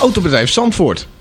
Autobedrijf Zandvoort,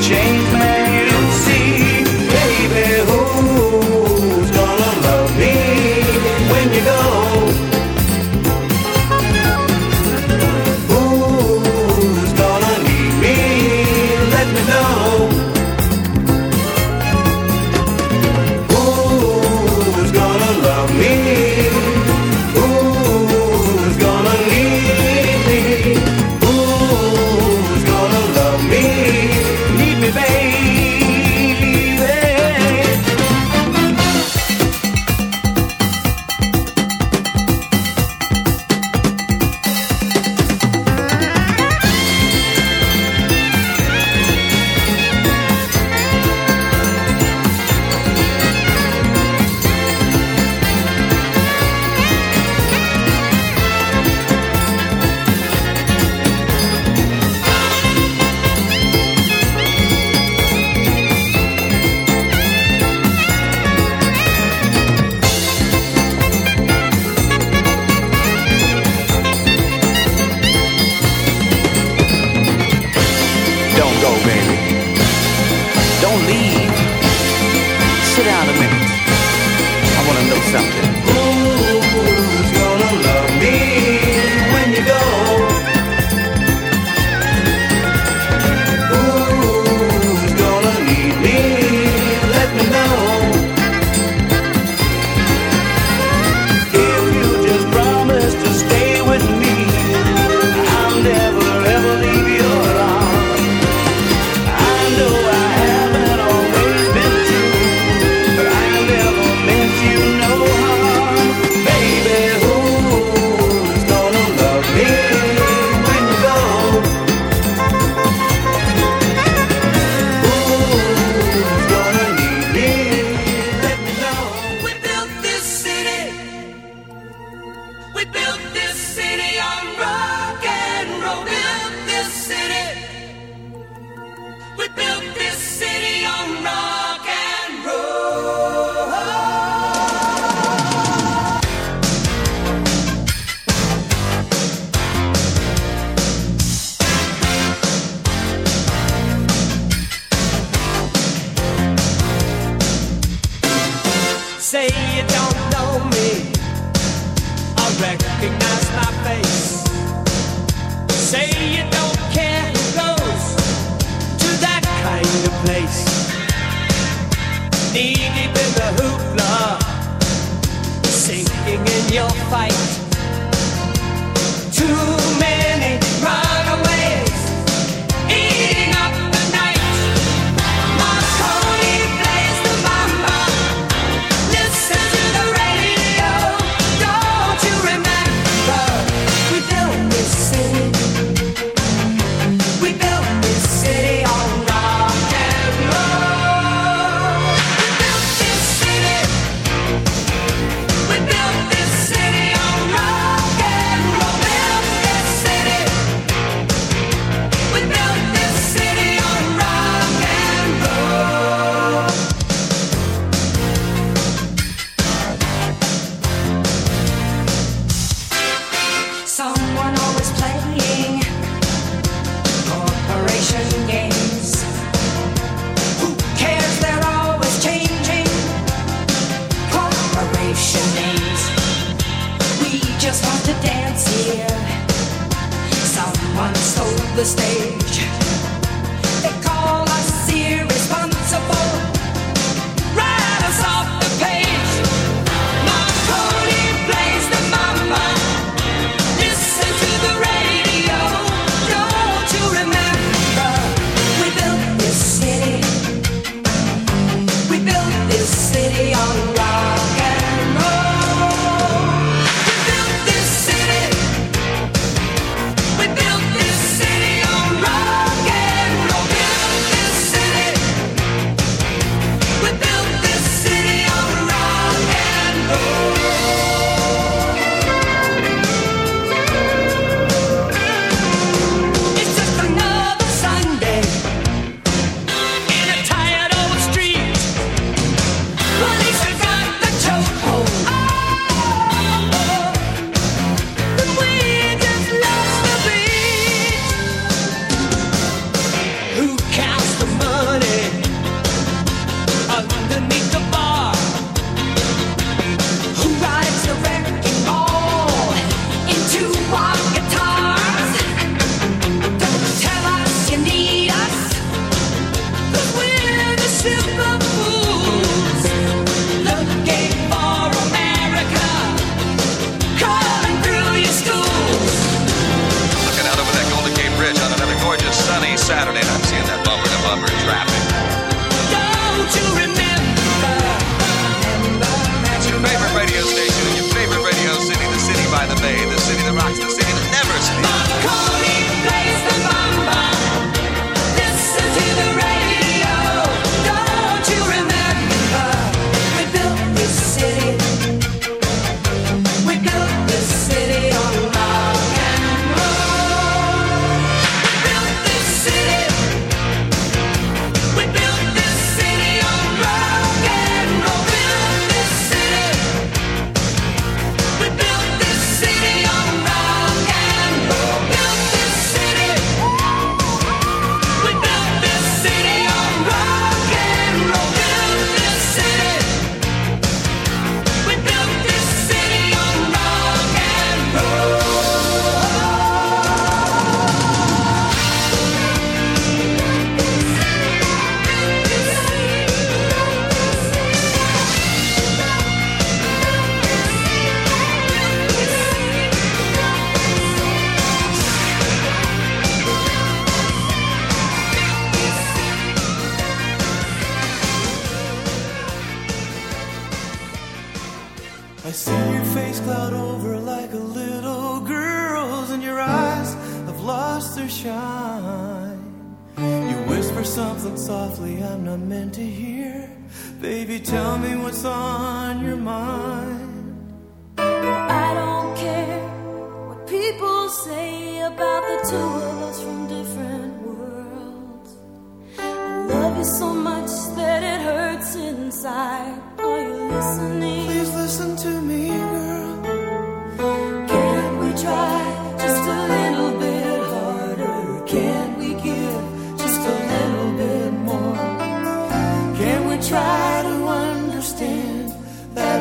change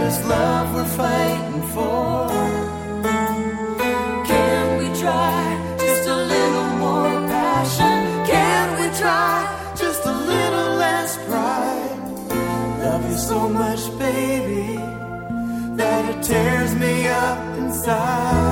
this love we're fighting for. Can we try just a little more passion? Can we try just a little less pride? Love you so much, baby, that it tears me up inside.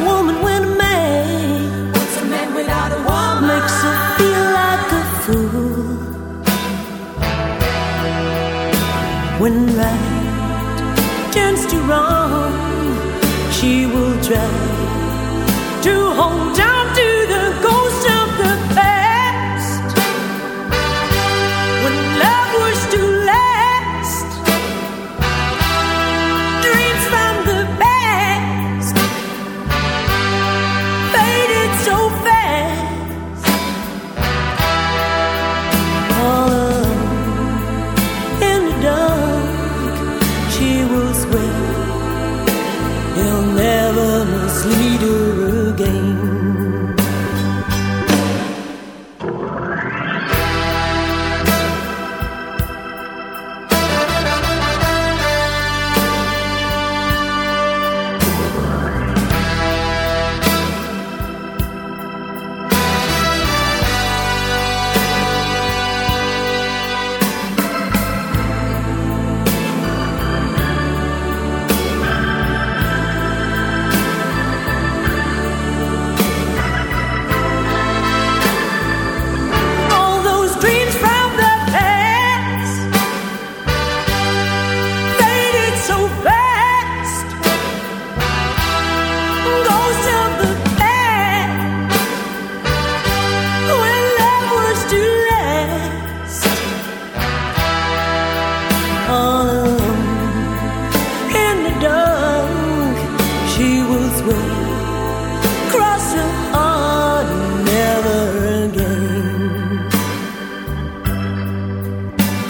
A woman when a man? What's a man without a woman? Makes her feel like a fool. When right turns to wrong, she will try to hold on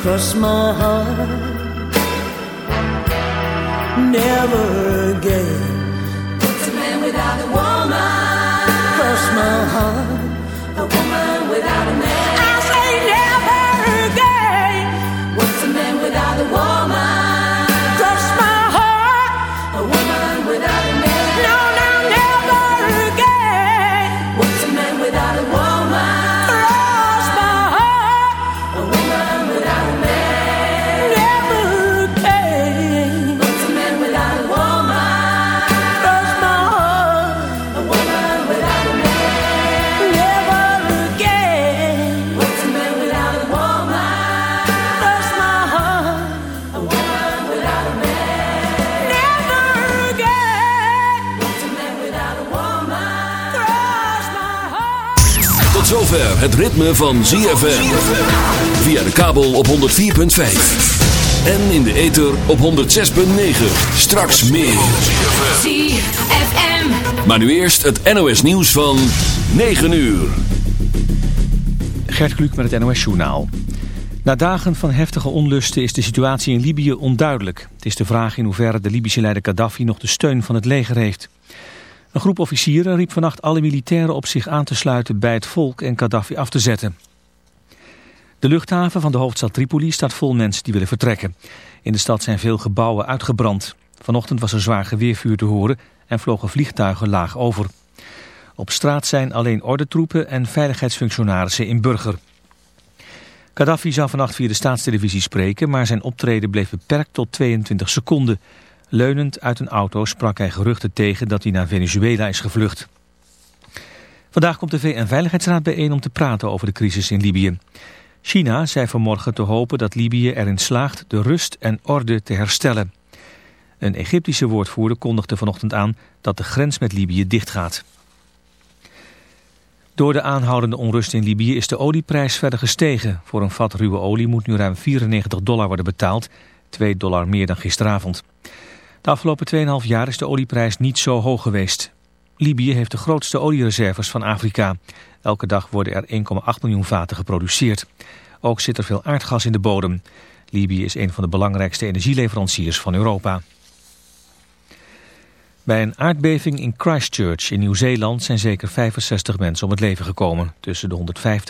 Cross my heart, never again. What's a man without a woman? Cross my heart, a woman without a man. Het ritme van ZFM. Via de kabel op 104.5. En in de ether op 106.9. Straks meer. ZFM. Maar nu eerst het NOS nieuws van 9 uur. Gert Kluk met het NOS Journaal. Na dagen van heftige onlusten is de situatie in Libië onduidelijk. Het is de vraag in hoeverre de Libische leider Gaddafi nog de steun van het leger heeft. Een groep officieren riep vannacht alle militairen op zich aan te sluiten bij het volk en Gaddafi af te zetten. De luchthaven van de hoofdstad Tripoli staat vol mensen die willen vertrekken. In de stad zijn veel gebouwen uitgebrand. Vanochtend was er zwaar geweervuur te horen en vlogen vliegtuigen laag over. Op straat zijn alleen ordentroepen en veiligheidsfunctionarissen in burger. Gaddafi zou vannacht via de staatstelevisie spreken, maar zijn optreden bleef beperkt tot 22 seconden. Leunend uit een auto sprak hij geruchten tegen dat hij naar Venezuela is gevlucht. Vandaag komt de VN-veiligheidsraad bijeen om te praten over de crisis in Libië. China zei vanmorgen te hopen dat Libië erin slaagt de rust en orde te herstellen. Een Egyptische woordvoerder kondigde vanochtend aan dat de grens met Libië dichtgaat. Door de aanhoudende onrust in Libië is de olieprijs verder gestegen. Voor een vat ruwe olie moet nu ruim 94 dollar worden betaald, 2 dollar meer dan gisteravond. De afgelopen 2,5 jaar is de olieprijs niet zo hoog geweest. Libië heeft de grootste oliereserves van Afrika. Elke dag worden er 1,8 miljoen vaten geproduceerd. Ook zit er veel aardgas in de bodem. Libië is een van de belangrijkste energieleveranciers van Europa. Bij een aardbeving in Christchurch in Nieuw-Zeeland zijn zeker 65 mensen om het leven gekomen. Tussen de 150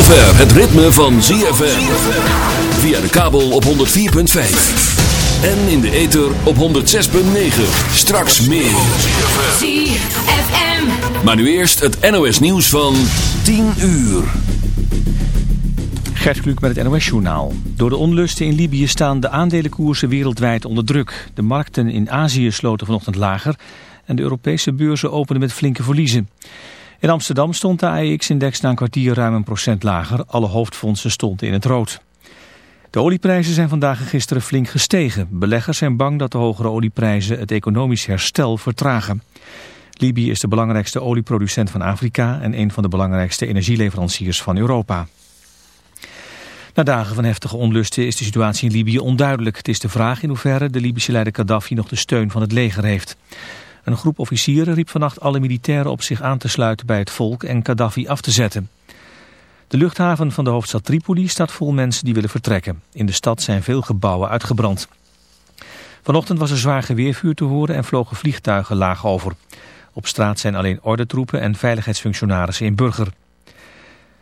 zover het ritme van ZFM. Via de kabel op 104.5. En in de ether op 106.9. Straks meer. ZFM. Maar nu eerst het NOS nieuws van 10 uur. Gert Kluk met het NOS-journaal. Door de onlusten in Libië staan de aandelenkoersen wereldwijd onder druk. De markten in Azië sloten vanochtend lager en de Europese beurzen openden met flinke verliezen. In Amsterdam stond de AEX-index na een kwartier ruim een procent lager. Alle hoofdfondsen stonden in het rood. De olieprijzen zijn vandaag en gisteren flink gestegen. Beleggers zijn bang dat de hogere olieprijzen het economisch herstel vertragen. Libië is de belangrijkste olieproducent van Afrika en een van de belangrijkste energieleveranciers van Europa. Na dagen van heftige onlusten is de situatie in Libië onduidelijk. Het is de vraag in hoeverre de Libische leider Gaddafi nog de steun van het leger heeft. Een groep officieren riep vannacht alle militairen op zich aan te sluiten bij het volk en Gaddafi af te zetten. De luchthaven van de hoofdstad Tripoli staat vol mensen die willen vertrekken. In de stad zijn veel gebouwen uitgebrand. Vanochtend was er zwaar geweervuur te horen en vlogen vliegtuigen laag over. Op straat zijn alleen ordentroepen en veiligheidsfunctionarissen in burger.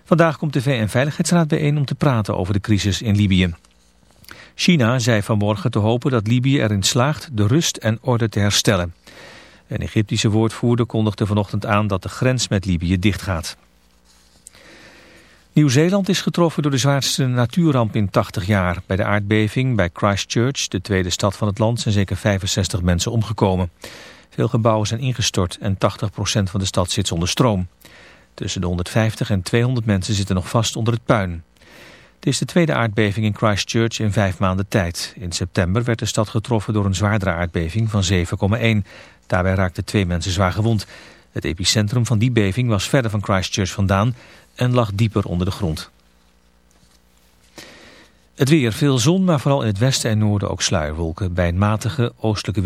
Vandaag komt de VN-veiligheidsraad bijeen om te praten over de crisis in Libië. China zei vanmorgen te hopen dat Libië erin slaagt de rust en orde te herstellen. Een Egyptische woordvoerder kondigde vanochtend aan dat de grens met Libië dichtgaat. Nieuw-Zeeland is getroffen door de zwaarste natuurramp in 80 jaar. Bij de aardbeving bij Christchurch, de tweede stad van het land, zijn zeker 65 mensen omgekomen. Veel gebouwen zijn ingestort en 80% van de stad zit zonder stroom. Tussen de 150 en 200 mensen zitten nog vast onder het puin. Het is de tweede aardbeving in Christchurch in vijf maanden tijd. In september werd de stad getroffen door een zwaardere aardbeving van 7,1. Daarbij raakten twee mensen zwaar gewond. Het epicentrum van die beving was verder van Christchurch vandaan en lag dieper onder de grond. Het weer, veel zon, maar vooral in het westen en noorden ook sluierwolken. Bij een matige oostelijke